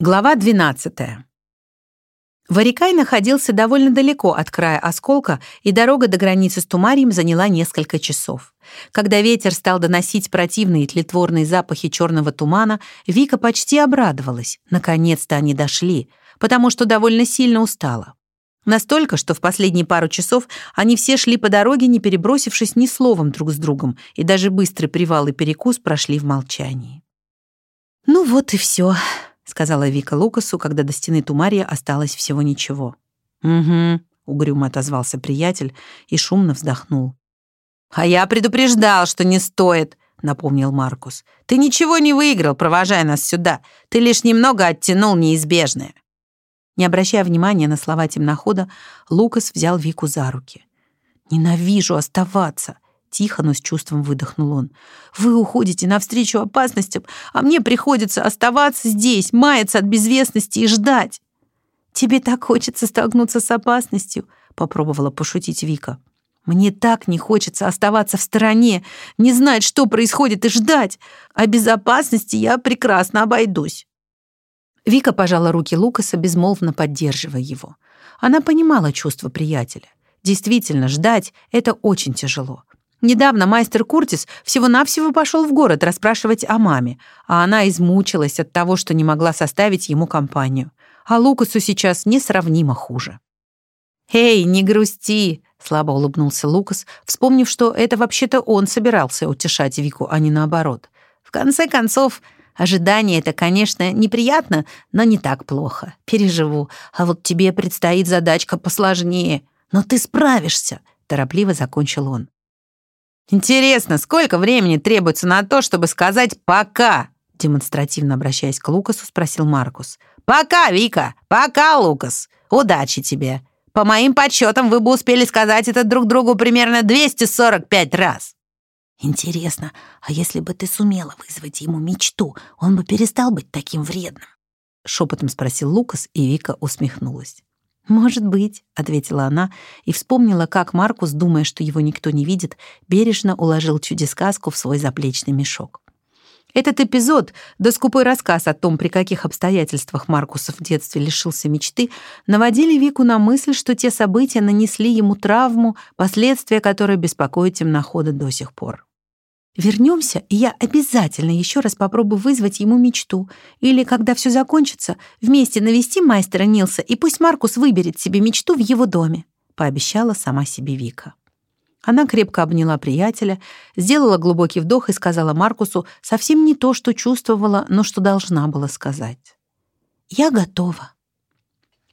Глава 12. Варикай находился довольно далеко от края осколка, и дорога до границы с Тумарием заняла несколько часов. Когда ветер стал доносить противные тлетворные запахи черного тумана, Вика почти обрадовалась. Наконец-то они дошли, потому что довольно сильно устала. Настолько, что в последние пару часов они все шли по дороге, не перебросившись ни словом друг с другом, и даже быстрый привал и перекус прошли в молчании. «Ну вот и все», сказала Вика Лукасу, когда до стены Тумария осталось всего ничего. «Угу», — угрюмо отозвался приятель и шумно вздохнул. «А я предупреждал, что не стоит», — напомнил Маркус. «Ты ничего не выиграл, провожая нас сюда. Ты лишь немного оттянул неизбежное». Не обращая внимания на слова темнохода, Лукас взял Вику за руки. «Ненавижу оставаться», Тихо, но с чувством выдохнул он. «Вы уходите навстречу опасностям, а мне приходится оставаться здесь, маяться от безвестности и ждать». «Тебе так хочется столкнуться с опасностью», — попробовала пошутить Вика. «Мне так не хочется оставаться в стороне, не знать, что происходит, и ждать. О безопасности я прекрасно обойдусь». Вика пожала руки Лукаса, безмолвно поддерживая его. Она понимала чувство приятеля. Действительно, ждать — это очень тяжело. Недавно майстер Куртис всего-навсего пошел в город расспрашивать о маме, а она измучилась от того, что не могла составить ему компанию. А Лукасу сейчас несравнимо хуже. «Эй, не грусти!» — слабо улыбнулся Лукас, вспомнив, что это вообще-то он собирался утешать Вику, а не наоборот. «В конце концов, ожидание — это, конечно, неприятно, но не так плохо. Переживу. А вот тебе предстоит задачка посложнее. Но ты справишься!» — торопливо закончил он. «Интересно, сколько времени требуется на то, чтобы сказать «пока»?» Демонстративно обращаясь к Лукасу, спросил Маркус. «Пока, Вика! Пока, Лукас! Удачи тебе! По моим подсчетам, вы бы успели сказать это друг другу примерно 245 раз!» «Интересно, а если бы ты сумела вызвать ему мечту, он бы перестал быть таким вредным?» Шепотом спросил Лукас, и Вика усмехнулась. «Может быть», — ответила она и вспомнила, как Маркус, думая, что его никто не видит, бережно уложил чудесказку в свой заплечный мешок. Этот эпизод, да скупой рассказ о том, при каких обстоятельствах Маркус в детстве лишился мечты, наводили Вику на мысль, что те события нанесли ему травму, последствия которой беспокоят темнохода до сих пор. Вернемся, и я обязательно еще раз попробую вызвать ему мечту. Или, когда все закончится, вместе навести мастера Нилса, и пусть Маркус выберет себе мечту в его доме», — пообещала сама себе Вика. Она крепко обняла приятеля, сделала глубокий вдох и сказала Маркусу совсем не то, что чувствовала, но что должна была сказать. «Я готова».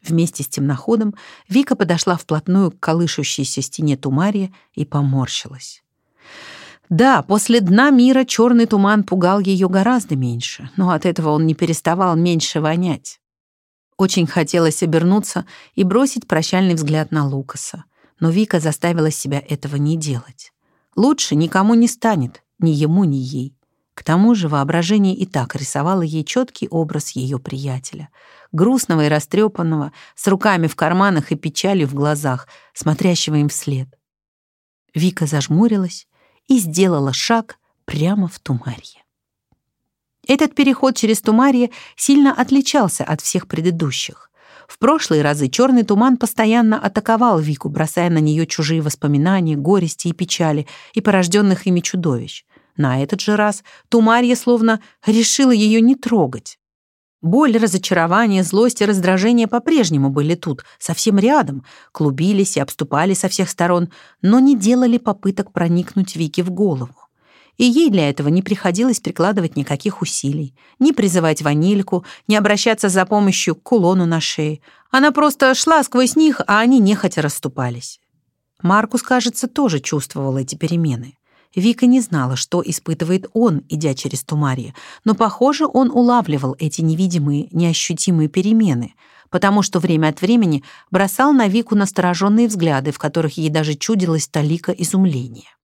Вместе с темноходом Вика подошла вплотную к колышущейся стене Тумария и поморщилась. Да, после дна мира черный туман пугал ее гораздо меньше, но от этого он не переставал меньше вонять. Очень хотелось обернуться и бросить прощальный взгляд на Лукаса, но Вика заставила себя этого не делать. Лучше никому не станет, ни ему, ни ей. К тому же воображение и так рисовало ей четкий образ ее приятеля, грустного и растрепанного, с руками в карманах и печалью в глазах, смотрящего им вслед. Вика зажмурилась и сделала шаг прямо в Тумарье. Этот переход через Тумарье сильно отличался от всех предыдущих. В прошлые разы черный туман постоянно атаковал Вику, бросая на нее чужие воспоминания, горести и печали и порожденных ими чудовищ. На этот же раз Тумарье словно решила ее не трогать. Боль, разочарование, злость и раздражение по-прежнему были тут, совсем рядом, клубились и обступали со всех сторон, но не делали попыток проникнуть Вике в голову. И ей для этого не приходилось прикладывать никаких усилий, ни призывать ванильку, ни обращаться за помощью к кулону на шее. Она просто шла сквозь них, а они нехотя расступались. Маркус, кажется, тоже чувствовал эти перемены. Вика не знала, что испытывает он, идя через Тумарье, но, похоже, он улавливал эти невидимые, неощутимые перемены, потому что время от времени бросал на Вику настороженные взгляды, в которых ей даже чудилось талика изумления.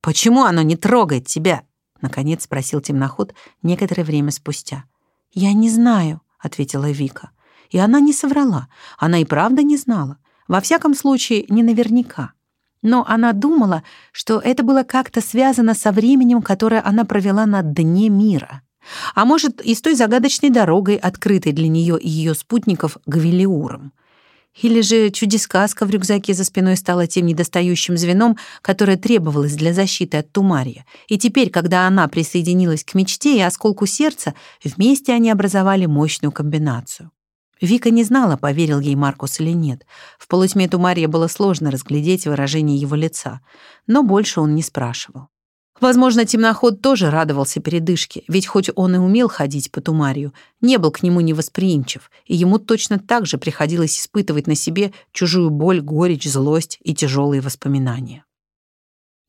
«Почему оно не трогает тебя?» — наконец спросил темноход некоторое время спустя. «Я не знаю», — ответила Вика. И она не соврала, она и правда не знала. Во всяком случае, не наверняка но она думала, что это было как-то связано со временем, которое она провела на дне мира. А может, и с той загадочной дорогой, открытой для нее и ее спутников Гавелиуром. Или же чудесказка в рюкзаке за спиной стала тем недостающим звеном, которое требовалось для защиты от Тумария. И теперь, когда она присоединилась к мечте и осколку сердца, вместе они образовали мощную комбинацию. Вика не знала, поверил ей Маркус или нет. В полутьме Тумария было сложно разглядеть выражение его лица, но больше он не спрашивал. Возможно, темноход тоже радовался передышке, ведь хоть он и умел ходить по Тумарию, не был к нему невосприимчив, и ему точно так же приходилось испытывать на себе чужую боль, горечь, злость и тяжелые воспоминания.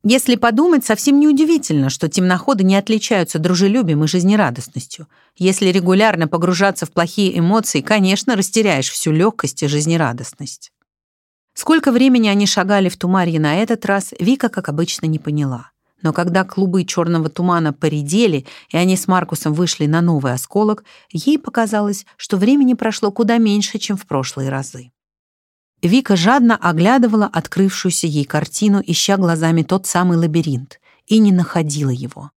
Если подумать, совсем неудивительно, что темноходы не отличаются дружелюбием и жизнерадостностью. Если регулярно погружаться в плохие эмоции, конечно, растеряешь всю легкость и жизнерадостность. Сколько времени они шагали в Тумарье на этот раз, Вика, как обычно, не поняла. Но когда клубы черного тумана поредели, и они с Маркусом вышли на новый осколок, ей показалось, что времени прошло куда меньше, чем в прошлые разы. Вика жадно оглядывала открывшуюся ей картину, ища глазами тот самый лабиринт, и не находила его.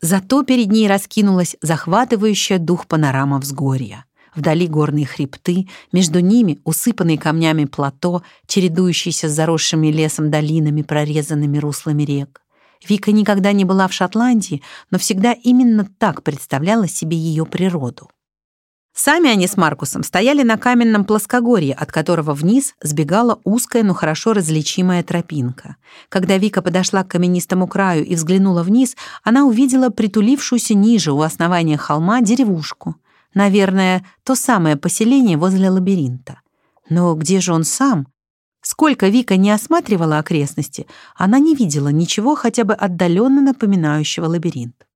Зато перед ней раскинулась захватывающая дух панорама взгорья. Вдали горные хребты, между ними усыпанные камнями плато, чередующиеся с заросшими лесом долинами, прорезанными руслами рек. Вика никогда не была в Шотландии, но всегда именно так представляла себе ее природу. Сами они с Маркусом стояли на каменном плоскогорье, от которого вниз сбегала узкая, но хорошо различимая тропинка. Когда Вика подошла к каменистому краю и взглянула вниз, она увидела притулившуюся ниже у основания холма деревушку. Наверное, то самое поселение возле лабиринта. Но где же он сам? Сколько Вика не осматривала окрестности, она не видела ничего хотя бы отдаленно напоминающего лабиринт.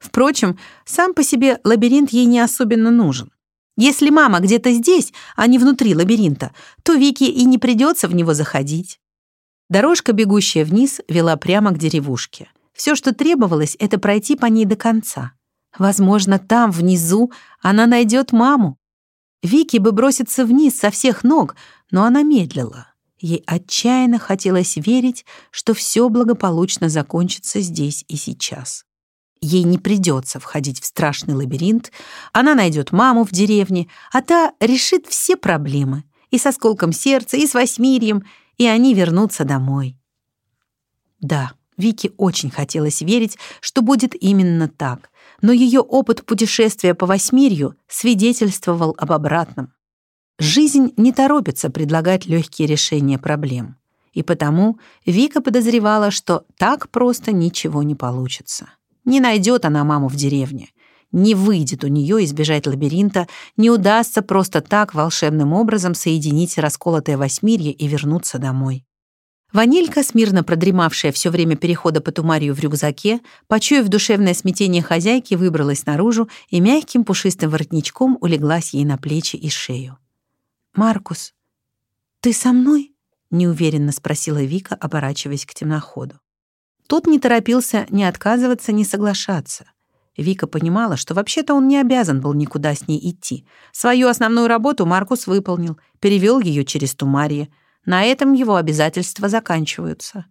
Впрочем, сам по себе лабиринт ей не особенно нужен. Если мама где-то здесь, а не внутри лабиринта, то Вике и не придется в него заходить. Дорожка, бегущая вниз, вела прямо к деревушке. Все, что требовалось, это пройти по ней до конца. Возможно, там, внизу, она найдет маму. Вике бы броситься вниз со всех ног, но она медлила. Ей отчаянно хотелось верить, что все благополучно закончится здесь и сейчас. Ей не придется входить в страшный лабиринт, она найдет маму в деревне, а та решит все проблемы и со сколком сердца, и с восьмирьем, и они вернутся домой. Да, Вике очень хотелось верить, что будет именно так, но ее опыт путешествия по восьмирью свидетельствовал об обратном. Жизнь не торопится предлагать легкие решения проблем. И потому Вика подозревала, что так просто ничего не получится. Не найдет она маму в деревне. Не выйдет у нее избежать лабиринта, не удастся просто так волшебным образом соединить расколотое восьмирье и вернуться домой. Ванилька, смирно продремавшая все время перехода по тумарию в рюкзаке, почуяв душевное смятение хозяйки, выбралась наружу и мягким пушистым воротничком улеглась ей на плечи и шею. «Маркус, ты со мной?» — неуверенно спросила Вика, оборачиваясь к темноходу. Тот не торопился ни отказываться, ни соглашаться. Вика понимала, что вообще-то он не обязан был никуда с ней идти. Свою основную работу Маркус выполнил, перевел ее через Тумарье. На этом его обязательства заканчиваются.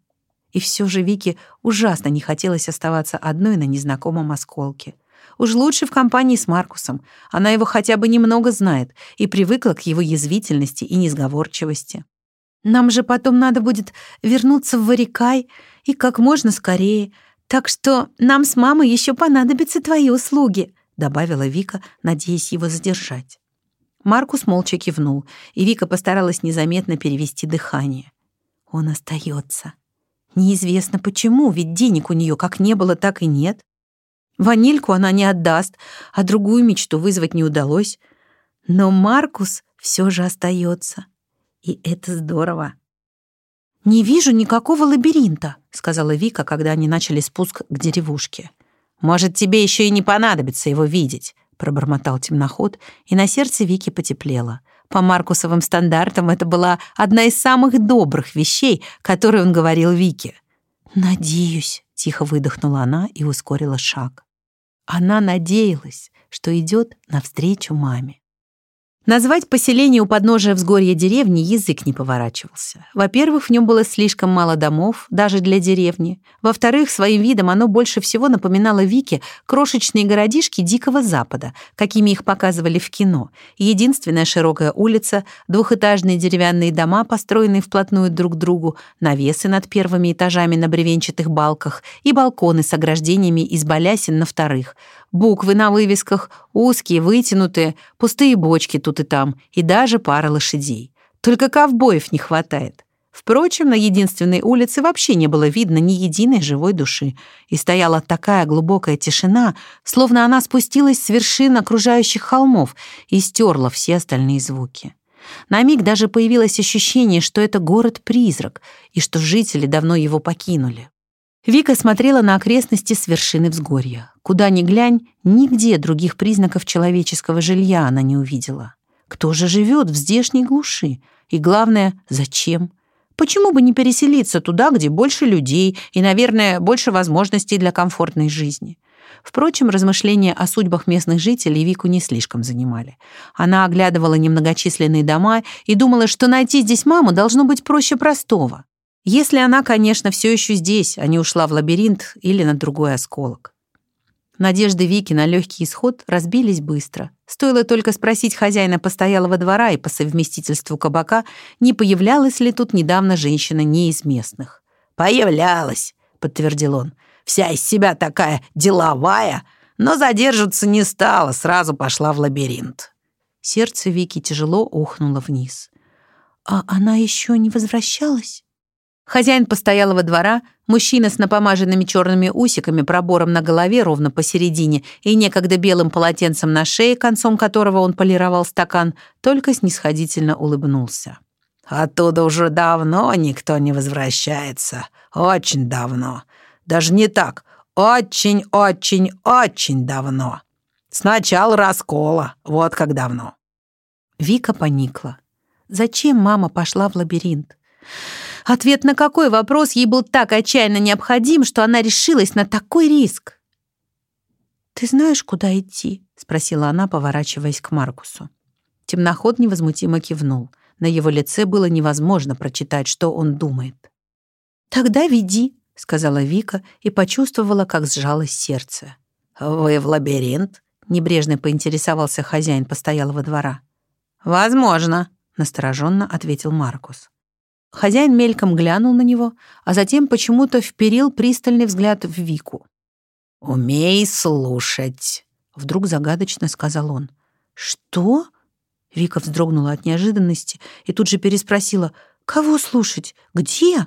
И все же Вике ужасно не хотелось оставаться одной на незнакомом осколке — Уж лучше в компании с Маркусом. Она его хотя бы немного знает и привыкла к его язвительности и несговорчивости. Нам же потом надо будет вернуться в Варикай и как можно скорее. Так что нам с мамой еще понадобятся твои услуги», добавила Вика, надеясь его задержать. Маркус молча кивнул, и Вика постаралась незаметно перевести дыхание. Он остается. Неизвестно почему, ведь денег у нее как не было, так и нет. Ванильку она не отдаст, а другую мечту вызвать не удалось. Но Маркус все же остается. И это здорово. «Не вижу никакого лабиринта», — сказала Вика, когда они начали спуск к деревушке. «Может, тебе еще и не понадобится его видеть», — пробормотал темноход, и на сердце Вики потеплело. По Маркусовым стандартам это была одна из самых добрых вещей, которые он говорил Вике. «Надеюсь», — тихо выдохнула она и ускорила шаг. Она надеялась, что идет навстречу маме. Назвать поселение у подножия взгорья деревни язык не поворачивался. Во-первых, в нем было слишком мало домов, даже для деревни. Во-вторых, своим видом оно больше всего напоминало Вике крошечные городишки Дикого Запада, какими их показывали в кино. Единственная широкая улица, двухэтажные деревянные дома, построенные вплотную друг к другу, навесы над первыми этажами на бревенчатых балках и балконы с ограждениями из балясин на вторых — Буквы на вывесках узкие, вытянутые, пустые бочки тут и там, и даже пара лошадей. Только ковбоев не хватает. Впрочем, на единственной улице вообще не было видно ни единой живой души, и стояла такая глубокая тишина, словно она спустилась с вершин окружающих холмов и стерла все остальные звуки. На миг даже появилось ощущение, что это город-призрак, и что жители давно его покинули. Вика смотрела на окрестности с вершины взгорья. Куда ни глянь, нигде других признаков человеческого жилья она не увидела. Кто же живет в здешней глуши? И главное, зачем? Почему бы не переселиться туда, где больше людей и, наверное, больше возможностей для комфортной жизни? Впрочем, размышления о судьбах местных жителей Вику не слишком занимали. Она оглядывала немногочисленные дома и думала, что найти здесь маму должно быть проще простого. Если она, конечно, все еще здесь, а не ушла в лабиринт или на другой осколок. Надежды Вики на легкий исход разбились быстро. Стоило только спросить хозяина постоялого двора и по совместительству кабака, не появлялась ли тут недавно женщина не из местных. «Появлялась», — подтвердил он. «Вся из себя такая деловая, но задерживаться не стала, сразу пошла в лабиринт». Сердце Вики тяжело ухнуло вниз. «А она еще не возвращалась?» Хозяин постоялого двора, мужчина с напомаженными черными усиками, пробором на голове ровно посередине и некогда белым полотенцем на шее, концом которого он полировал стакан, только снисходительно улыбнулся. «Оттуда уже давно никто не возвращается. Очень давно. Даже не так. Очень-очень-очень давно. С раскола. Вот как давно». Вика поникла. Зачем мама пошла в лабиринт? Ответ на какой вопрос ей был так отчаянно необходим, что она решилась на такой риск? «Ты знаешь, куда идти?» — спросила она, поворачиваясь к Маркусу. Темноход невозмутимо кивнул. На его лице было невозможно прочитать, что он думает. «Тогда веди», — сказала Вика и почувствовала, как сжалось сердце. «Вы в лабиринт?» — небрежно поинтересовался хозяин постоялого двора. «Возможно», — настороженно ответил Маркус. Хозяин мельком глянул на него, а затем почему-то вперил пристальный взгляд в Вику. «Умей слушать», — вдруг загадочно сказал он. «Что?» Вика вздрогнула от неожиданности и тут же переспросила. «Кого слушать? Где?»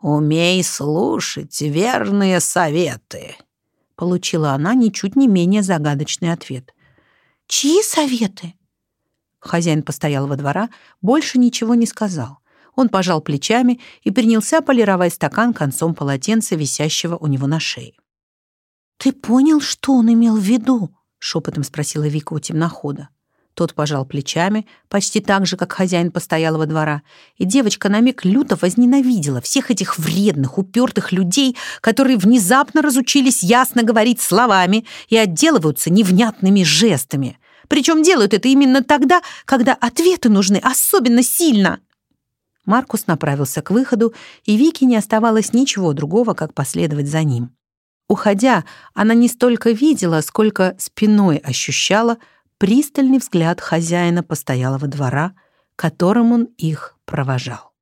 «Умей слушать верные советы», — получила она ничуть не менее загадочный ответ. «Чьи советы?» Хозяин постоял во двора, больше ничего не сказал. Он пожал плечами и принялся полировать стакан концом полотенца, висящего у него на шее. «Ты понял, что он имел в виду?» — шепотом спросила Вика у темнохода. Тот пожал плечами, почти так же, как хозяин постоялого двора, и девочка на миг люто возненавидела всех этих вредных, упертых людей, которые внезапно разучились ясно говорить словами и отделываются невнятными жестами. Причем делают это именно тогда, когда ответы нужны особенно сильно. Маркус направился к выходу, и Вике не оставалось ничего другого, как последовать за ним. Уходя, она не столько видела, сколько спиной ощущала пристальный взгляд хозяина постоялого двора, которым он их провожал.